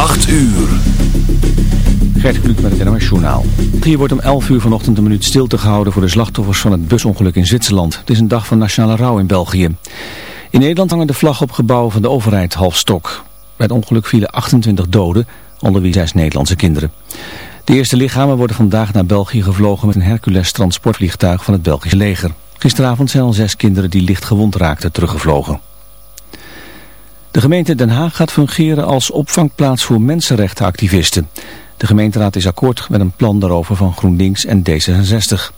8 uur. Gert Kluk met het NOS Journaal. Hier wordt om 11 uur vanochtend een minuut stilte gehouden voor de slachtoffers van het busongeluk in Zwitserland. Het is een dag van nationale rouw in België. In Nederland hangen de vlag op gebouwen van de overheid half stok. Bij het ongeluk vielen 28 doden, onder wie zes Nederlandse kinderen. De eerste lichamen worden vandaag naar België gevlogen met een Hercules transportvliegtuig van het Belgische leger. Gisteravond zijn al zes kinderen die licht gewond raakten teruggevlogen. De gemeente Den Haag gaat fungeren als opvangplaats voor mensenrechtenactivisten. De gemeenteraad is akkoord met een plan daarover van GroenLinks en D66.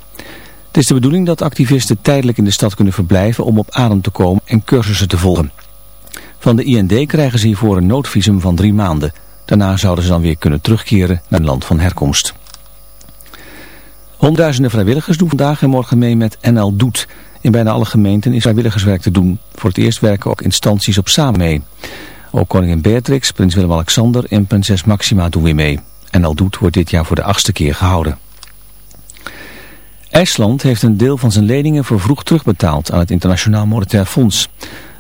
Het is de bedoeling dat activisten tijdelijk in de stad kunnen verblijven om op adem te komen en cursussen te volgen. Van de IND krijgen ze hiervoor een noodvisum van drie maanden. Daarna zouden ze dan weer kunnen terugkeren naar het land van herkomst. Honderdduizenden vrijwilligers doen vandaag en morgen mee met NL Doet. In bijna alle gemeenten is vrijwilligerswerk te doen. Voor het eerst werken ook instanties op samen mee. Ook koningin Beatrix, prins Willem-Alexander en prinses Maxima doen weer mee. NL Doet wordt dit jaar voor de achtste keer gehouden. IJsland heeft een deel van zijn leningen vervroegd terugbetaald aan het Internationaal Monetair Fonds.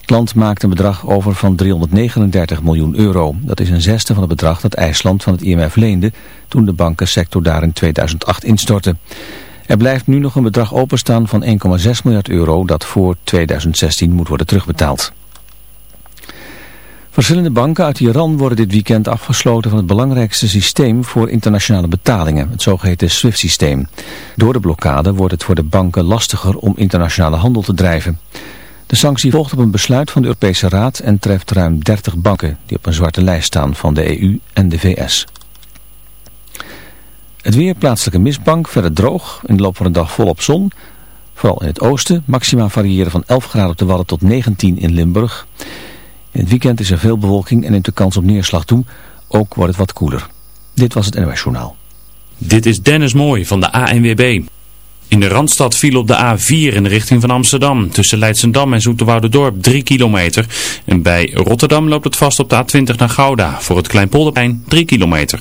Het land maakt een bedrag over van 339 miljoen euro. Dat is een zesde van het bedrag dat IJsland van het IMF leende toen de bankensector daar in 2008 instortte. Er blijft nu nog een bedrag openstaan van 1,6 miljard euro dat voor 2016 moet worden terugbetaald. Verschillende banken uit Iran worden dit weekend afgesloten van het belangrijkste systeem voor internationale betalingen, het zogeheten SWIFT-systeem. Door de blokkade wordt het voor de banken lastiger om internationale handel te drijven. De sanctie volgt op een besluit van de Europese Raad en treft ruim 30 banken die op een zwarte lijst staan van de EU en de VS. Het weer plaatselijke mistbank, verder droog, in de loop van de dag volop zon. Vooral in het oosten, maxima variëren van 11 graden op de Wadden tot 19 in Limburg. In het weekend is er veel bewolking en neemt de kans op neerslag toe. Ook wordt het wat koeler. Dit was het NOS Journaal. Dit is Dennis Mooi van de ANWB. In de Randstad viel op de A4 in de richting van Amsterdam. Tussen Leidsendam en Dorp 3 kilometer. En bij Rotterdam loopt het vast op de A20 naar Gouda. Voor het Kleinpolderplein 3 kilometer.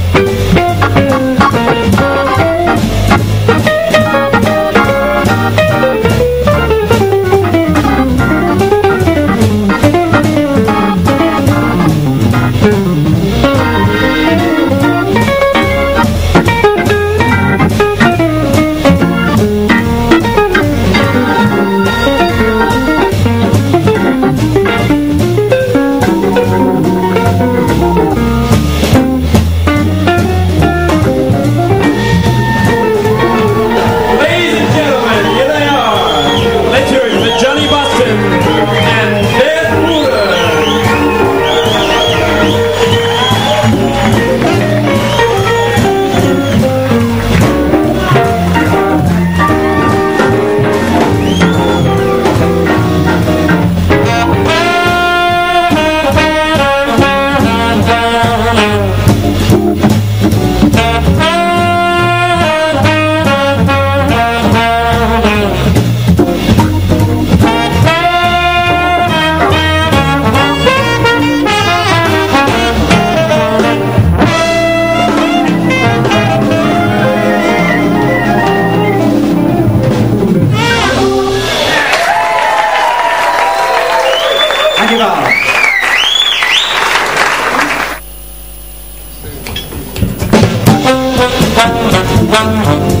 Văn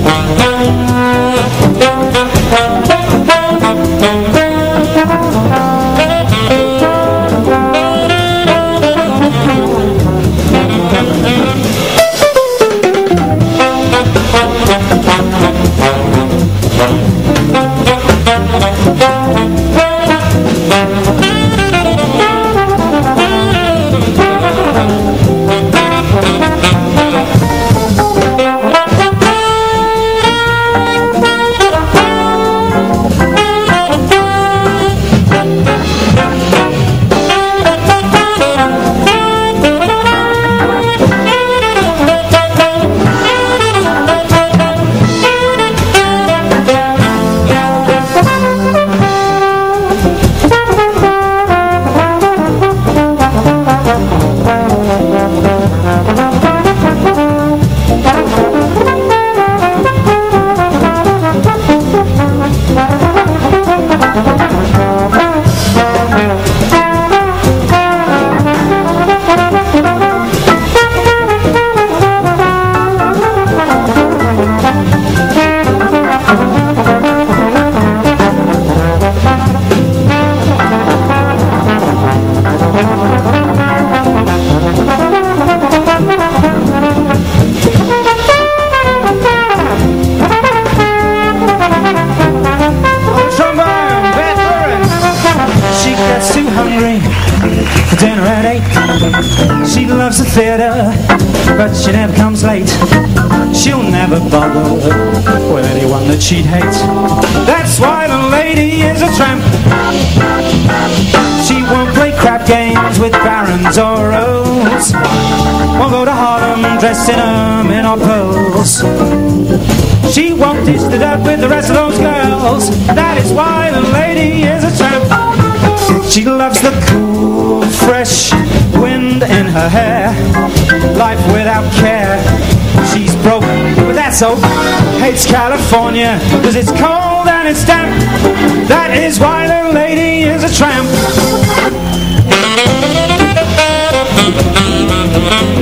with barons or earls. Won't go to Harlem dressed in ermine or pearls. She won't dish the dirt with the rest of those girls. That is why the lady is a tramp. She loves the cool, fresh wind in her hair. Life without care. She's broke, but that's so Hates California Cause it's cold and it's damp. That is why the lady is a tramp Thank you.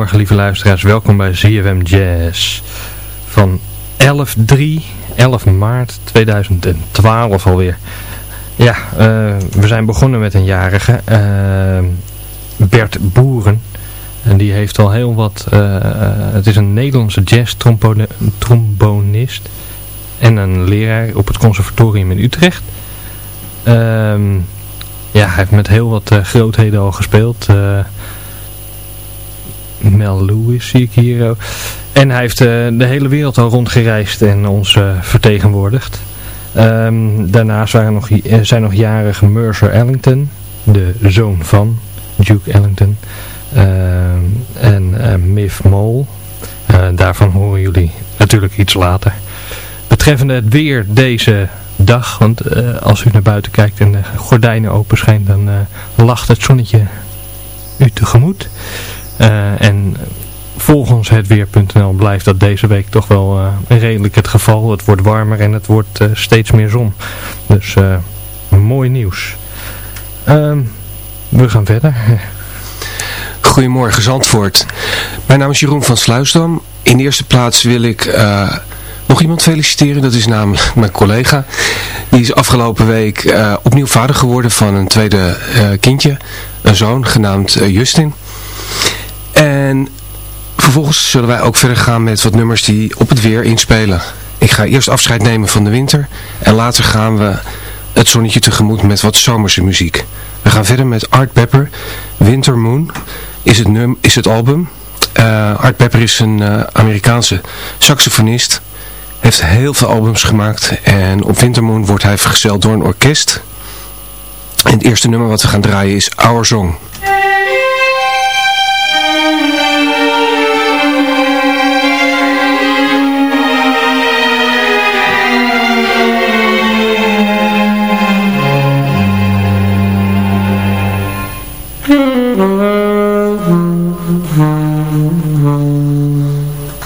Goedemorgen lieve luisteraars, welkom bij ZFM Jazz van 11-3, 11 maart 2012 alweer. Ja, uh, we zijn begonnen met een jarige, uh, Bert Boeren. En die heeft al heel wat, uh, het is een Nederlandse jazz-trombonist en een leraar op het conservatorium in Utrecht. Ehm, ja, hij heeft met heel wat grootheden al gespeeld. Mel Lewis zie ik hier. En hij heeft uh, de hele wereld al rondgereisd en ons uh, vertegenwoordigd. Um, daarnaast waren nog, eh, zijn nog jarige Mercer Ellington, de zoon van Duke Ellington. Uh, Dave Mol. daarvan horen jullie natuurlijk iets later. Betreffende het weer deze dag, want als u naar buiten kijkt en de gordijnen open schijnt, dan lacht het zonnetje u tegemoet. En volgens het weer.nl blijft dat deze week toch wel uh, redelijk het geval. Het wordt warmer en het wordt uh, steeds meer zon. Dus mooi nieuws. Ehm, we gaan verder. Goedemorgen Zandvoort. Mijn naam is Jeroen van Sluisdam. In de eerste plaats wil ik nog iemand feliciteren. Dat is namelijk mijn collega. Die is afgelopen week opnieuw vader geworden van een tweede kindje. Een zoon genaamd Justin. En Vervolgens zullen wij ook verder gaan met wat nummers die op het weer inspelen. Ik ga eerst afscheid nemen van de winter en later gaan we het zonnetje tegemoet met wat zomerse muziek. We gaan verder met Art Pepper, Winter Moon is het, num is het album. Uh, Art Pepper is een uh, Amerikaanse saxofonist, heeft heel veel albums gemaakt en op Winter Moon wordt hij vergezeld door een orkest. En het eerste nummer wat we gaan draaien is Our Song.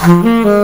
Mm-hmm.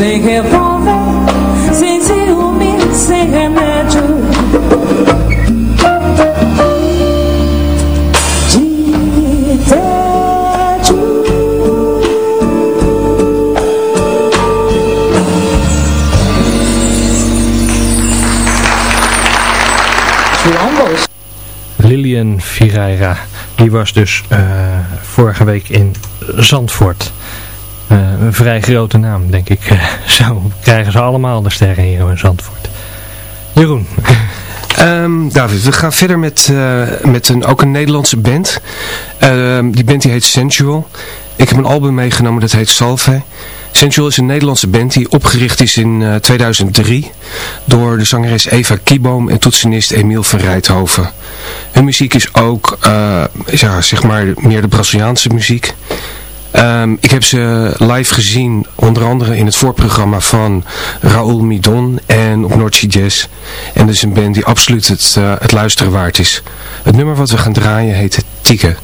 Sem revólver, sem ciúme, sem remédio. Lilian Vireira. Die was dus eh, vorige week in Zandvoort. Eh, een vrij grote naam, denk ik. Eh, zo krijgen ze allemaal de sterren hier in Zandvoort. Jeroen. Ehm, David, we gaan verder met, eh, met een, ook een Nederlandse band. Ehm, die band die heet Sensual. Ik heb een album meegenomen dat heet Salve. Sensual is een Nederlandse band die opgericht is in eh, 2003 door de zangeres Eva Kieboom en toetsenist Emiel van Rijthoven. Hun muziek is ook, ja, zeg maar, meer de Braziliaanse muziek. Ehm, ik heb ze live gezien, onder andere in het voorprogramma van Raoul Midon en op Noordse Jazz. En dat is een band die absoluut het, eh, het luisteren waard is. Het nummer wat we gaan draaien heet Tieke.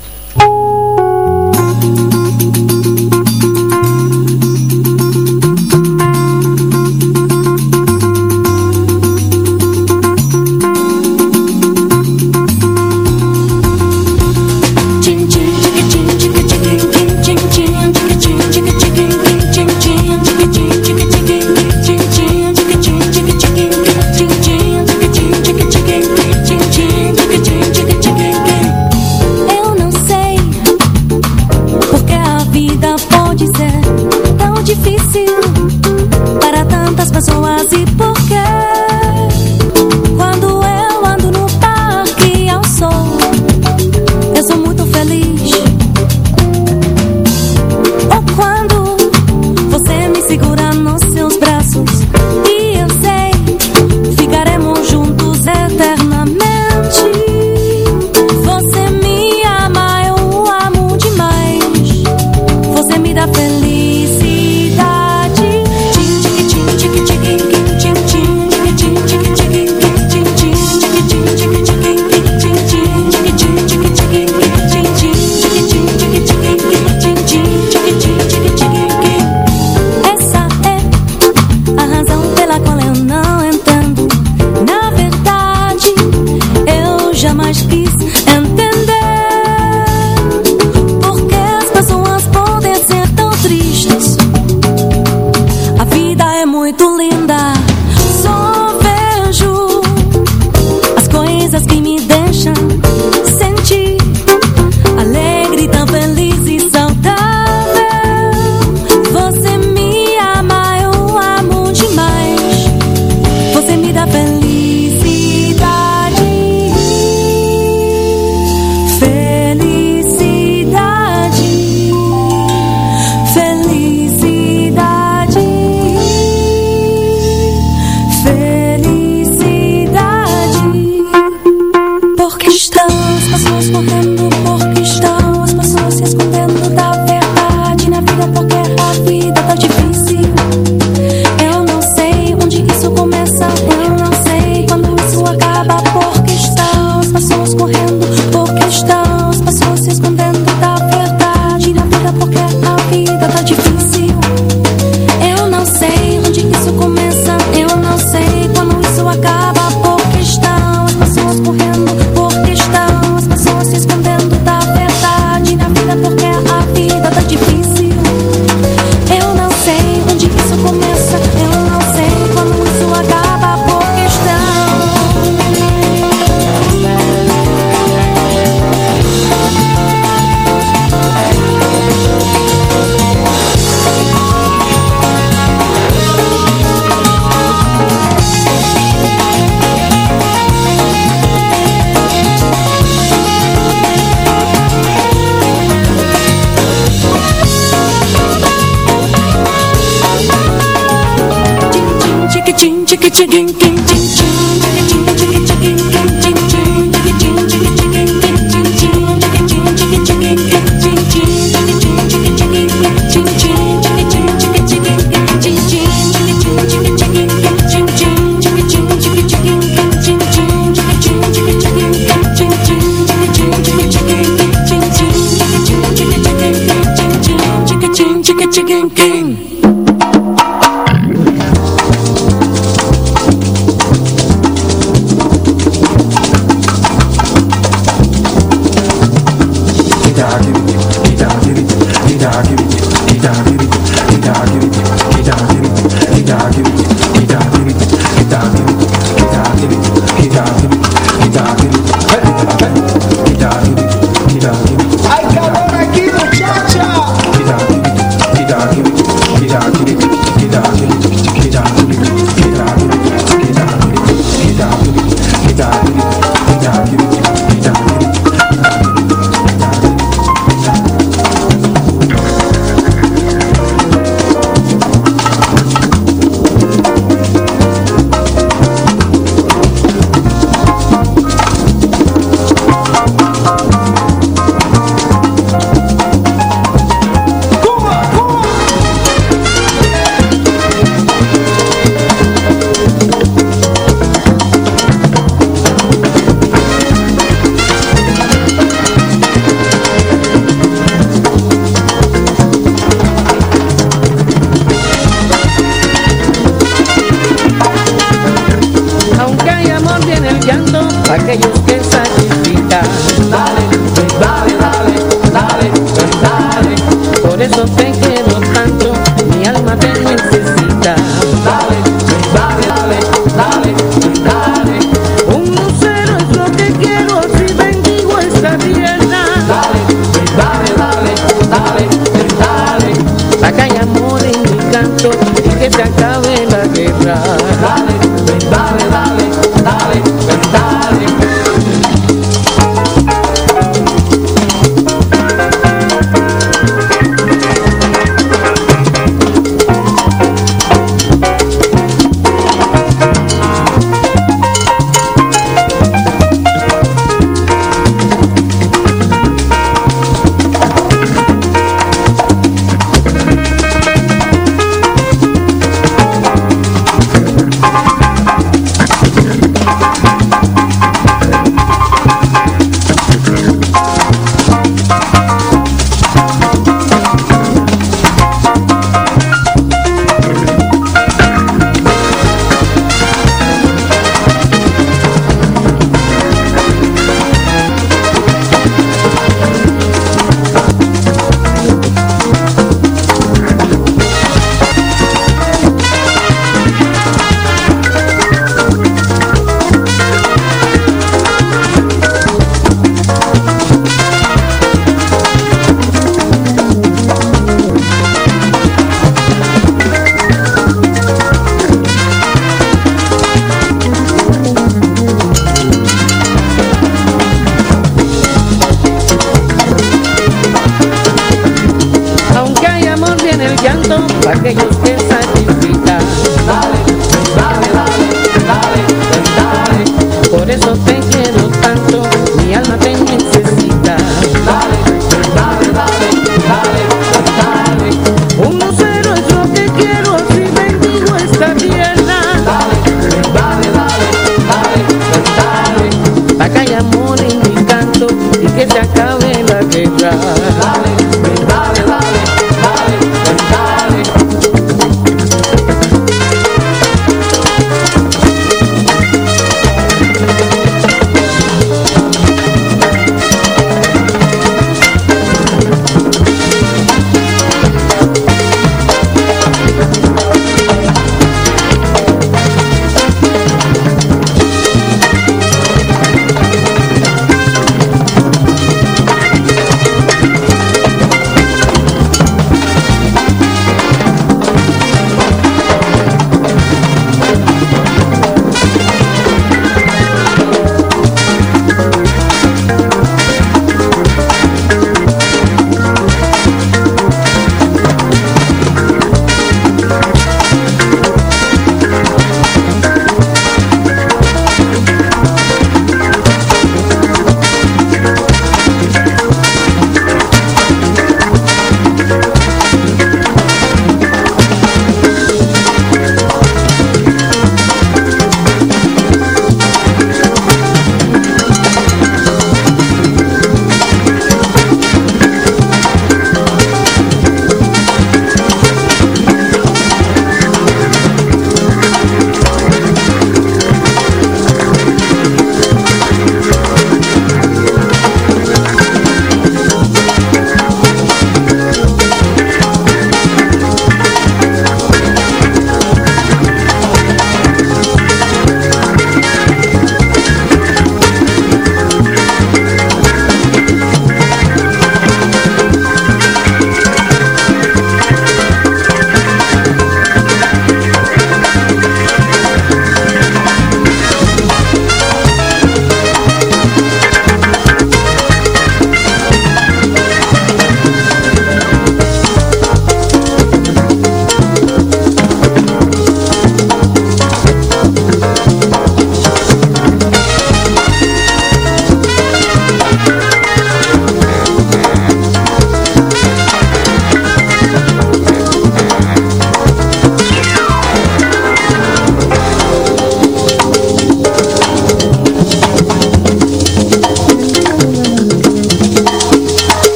Chicken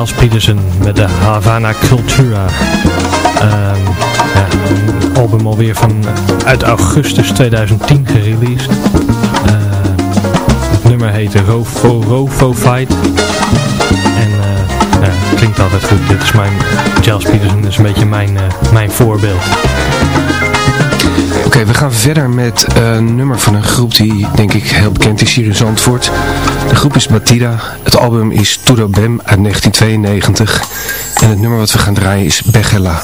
Giles Peterson met de Havana Cultura. Um, ja, album alweer van uit augustus 2010 gereleased. Uh, het nummer heet Rofo, Rofo Fight. En uh, ja, het klinkt altijd goed. Dit is mijn, Giles Peterson is een beetje mijn, mijn voorbeeld. Oké, we gaan verder met een nummer van een groep die denk ik heel bekend is hier in Zandvoort. De groep is Batida. Het album is Todo Bem uit 1992. En het nummer wat we gaan draaien is Begela.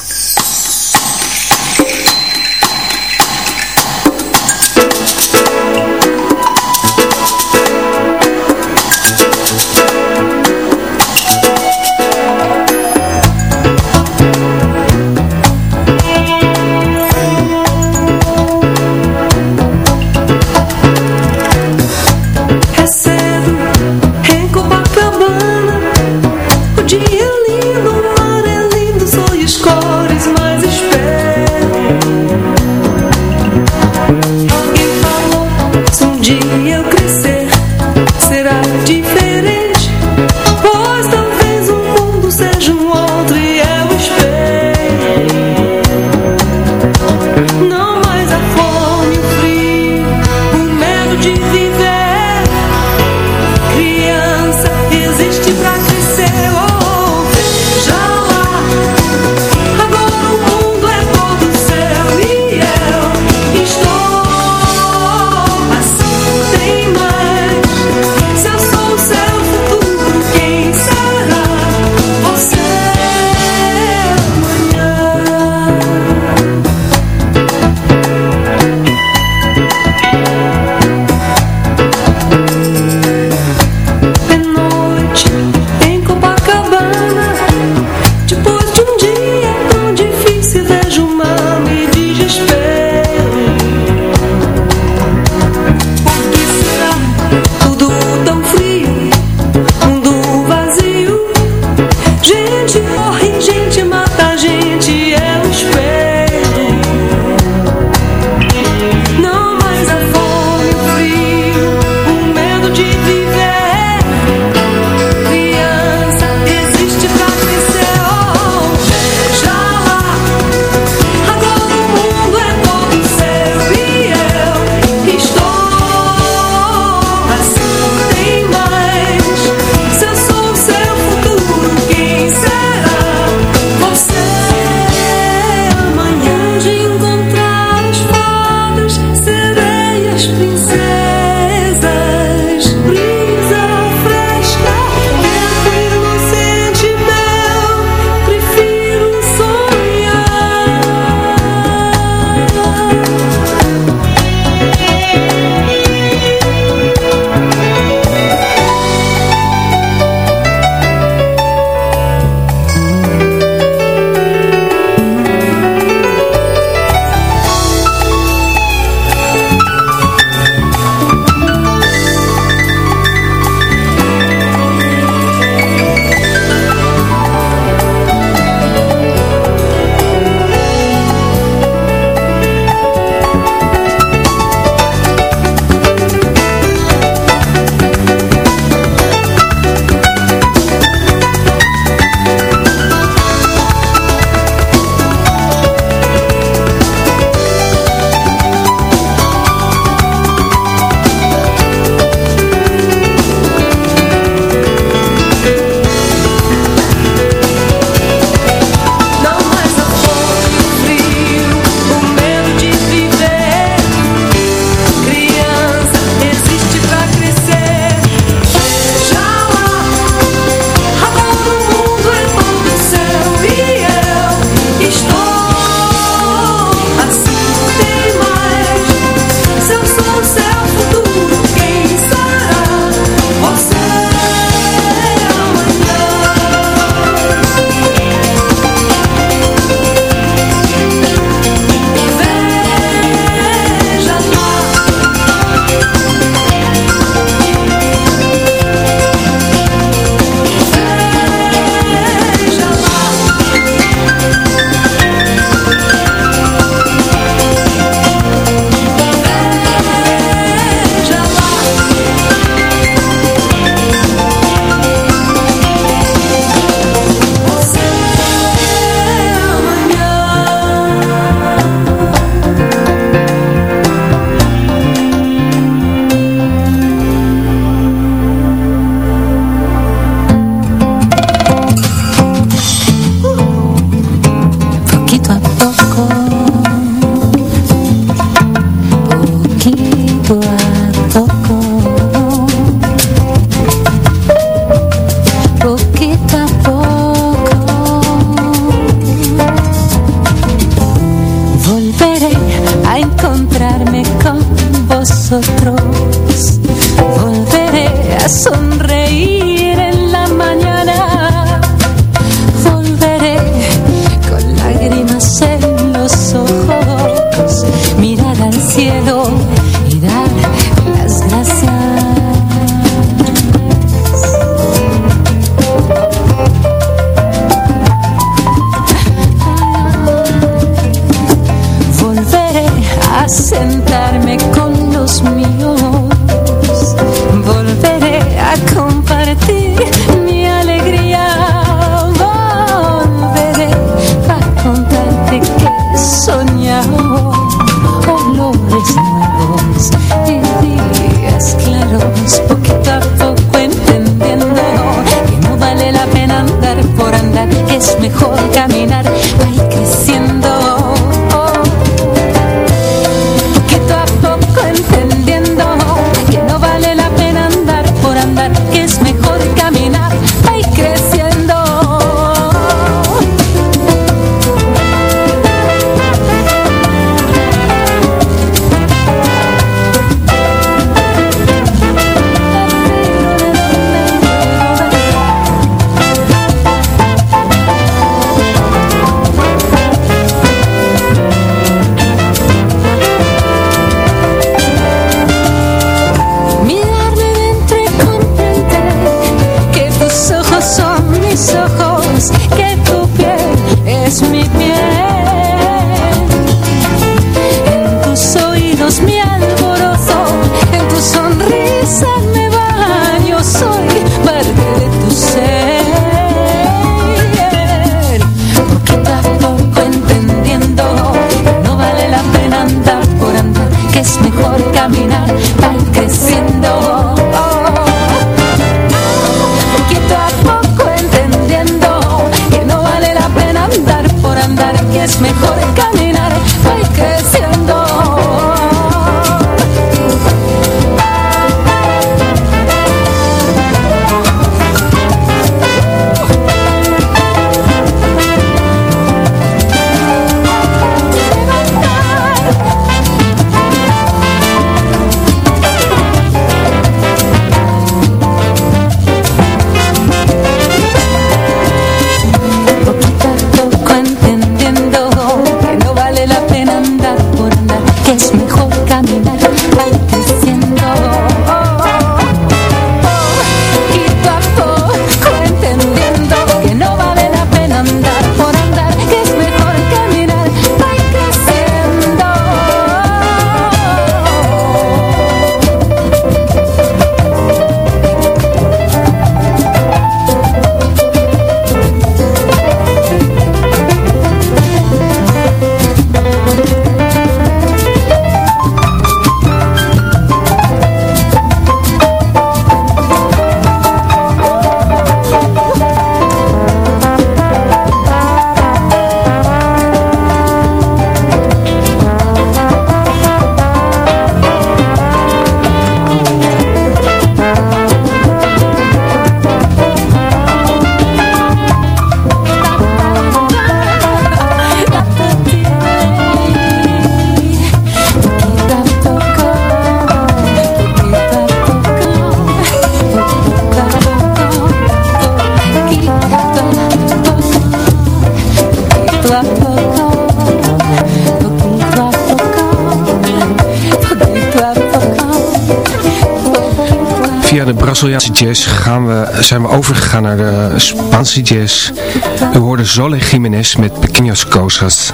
jazz gaan we, zijn we overgegaan naar de Spaanse jazz. We hoorden Sole Jiménez met Pequeños Cosas.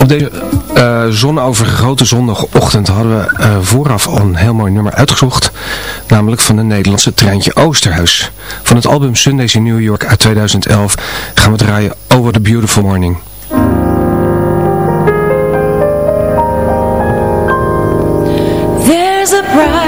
Op deze eh, uh, zonovergrote zondagochtend hadden we eh, vooraf al een heel mooi nummer uitgezocht. Namelijk van de Nederlandse treintje Oosterhuis. Van het album Sundays in New York uit 2011 gaan we draaien over the Beautiful Morning. There's a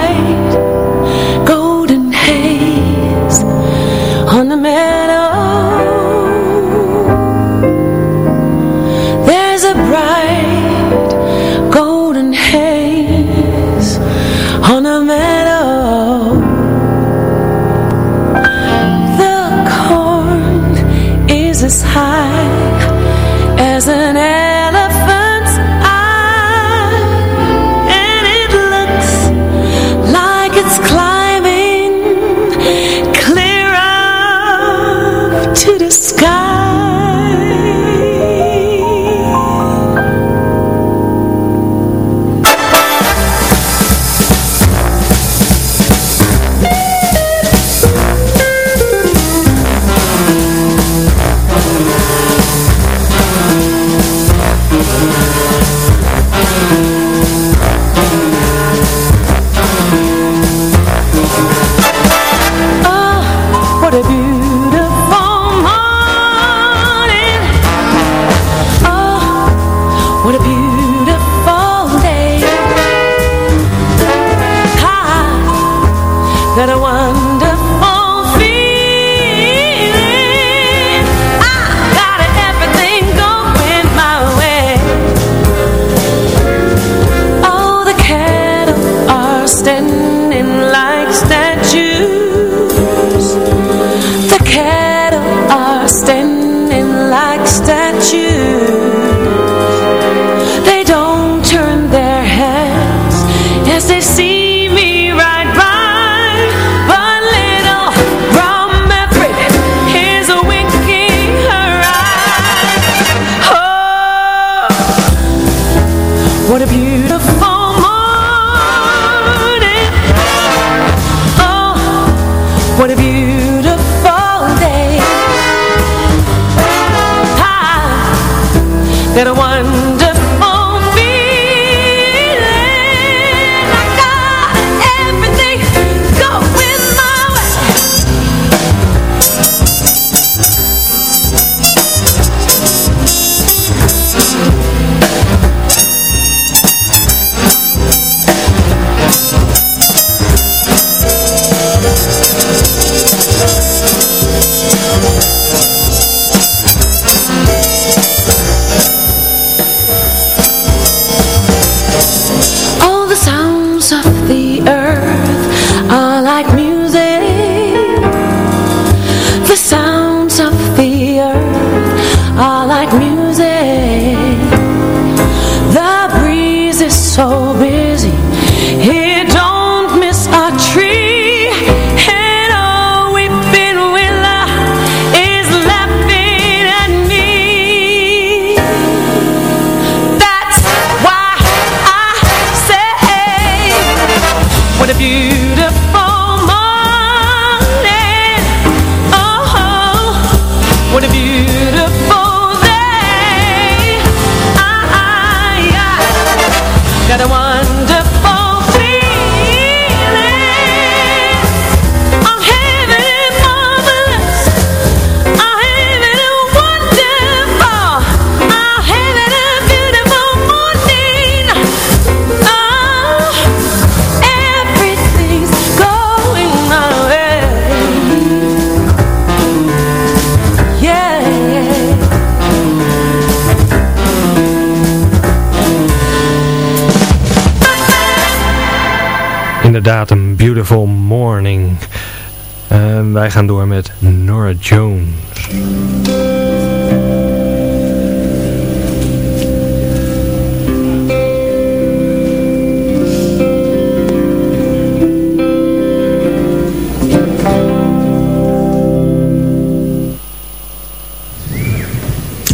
wij gaan door met Nora Jones.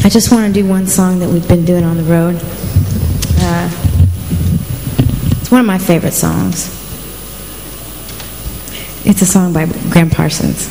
I just want to do one song that we've been doing on the road. Uh, it's one of my favorite songs. It's a song by Graham Parsons.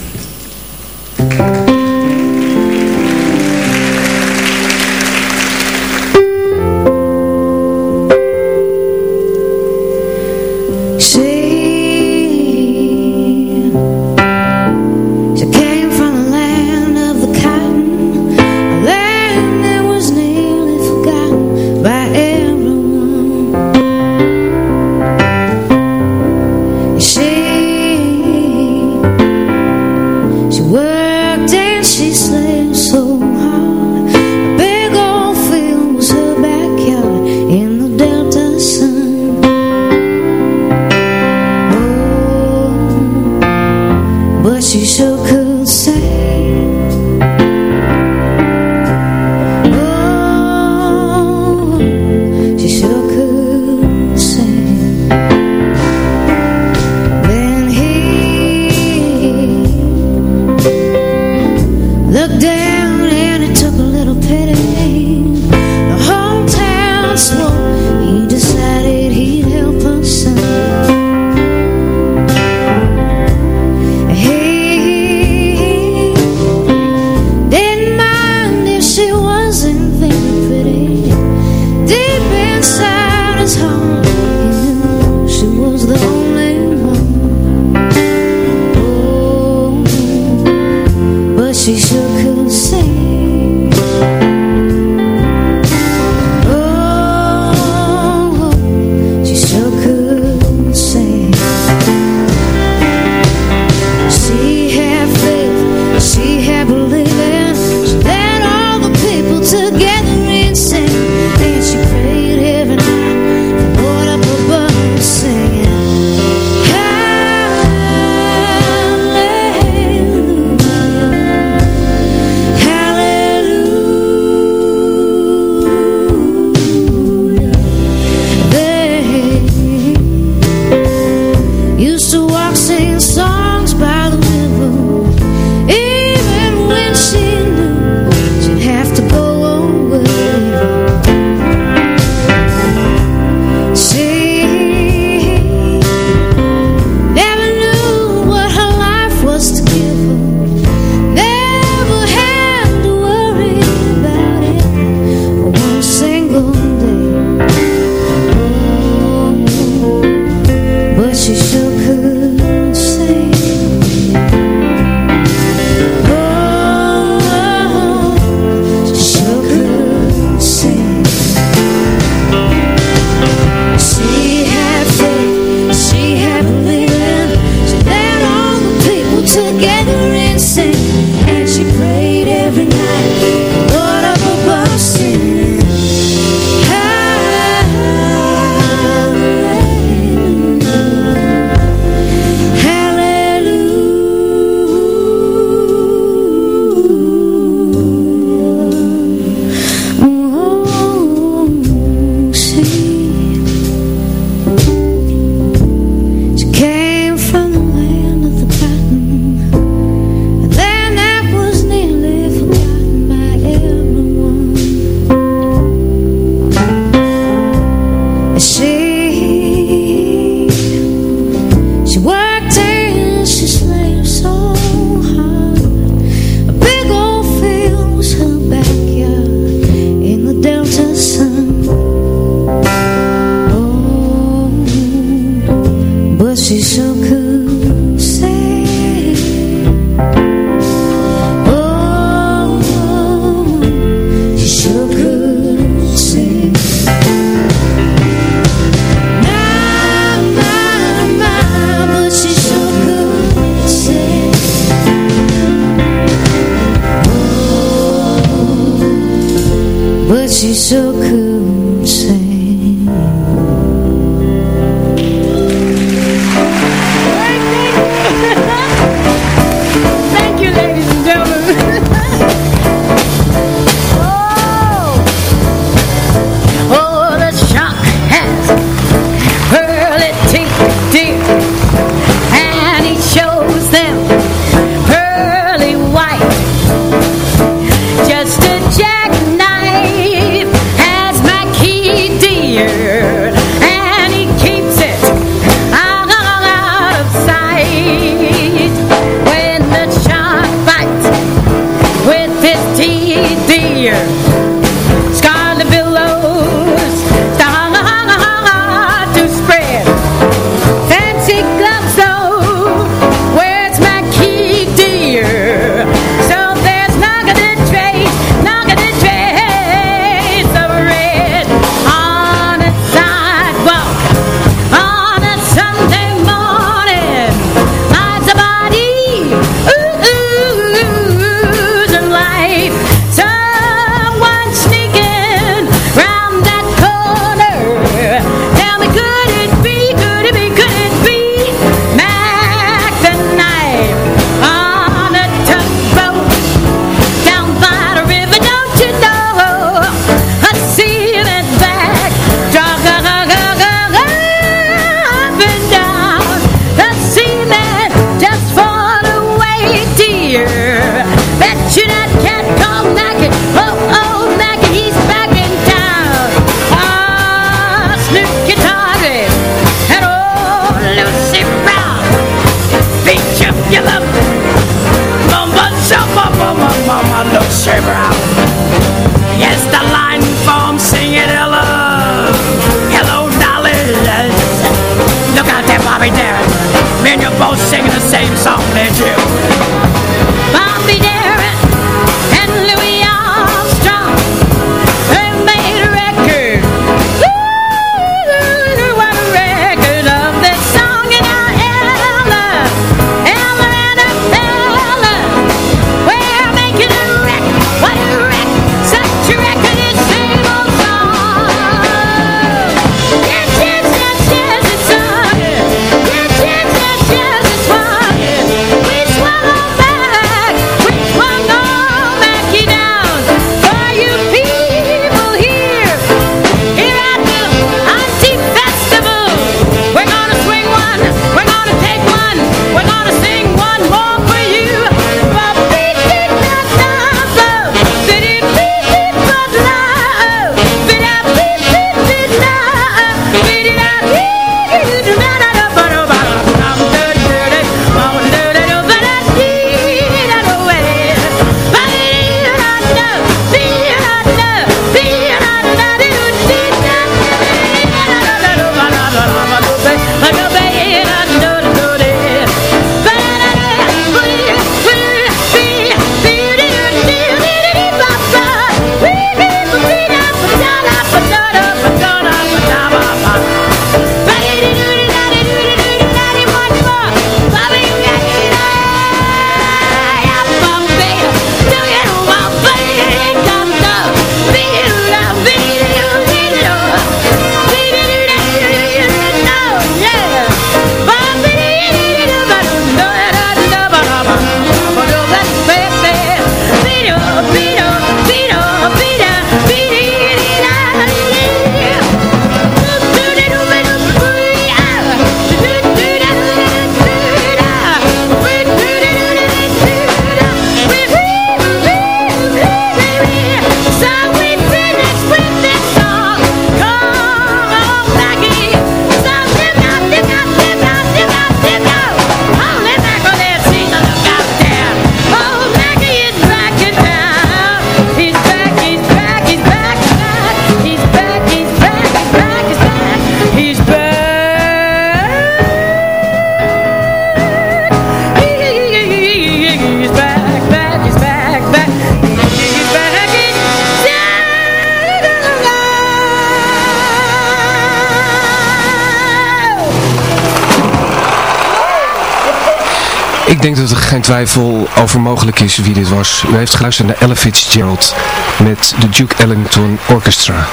Ik denk dat er geen twijfel over mogelijk is wie dit was. U heeft geluisterd naar Ella Fitzgerald met de Duke Ellington Orchestra.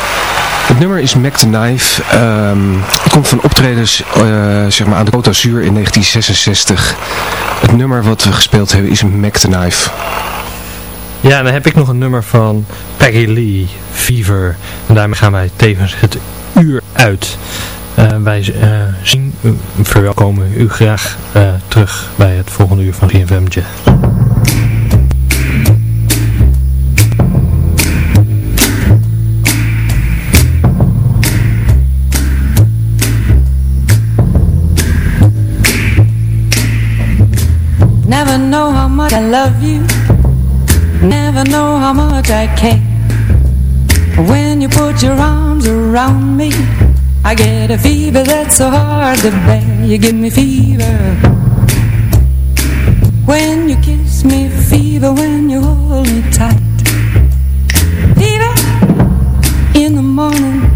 Het nummer is Mac the Knife. Ehm, het komt van optredens eh, zeg maar aan de Côte d'Azur in 1966. Het nummer wat we gespeeld hebben is Mac the Knife. Ja, dan heb ik nog een nummer van Peggy Lee, Fever. En daarmee gaan wij tevens het uur uit. Eh, wij eh, zien, u, verwelkomen u graag eh, terug bij het volgende uur van GFM Jazz. Never know how much I love you. Never know how much I care. When you put your arms around me, I get a fever that's so hard to bear. You give me fever. When you kiss me, fever when you hold me tight. Fever in the morning,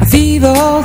a fever all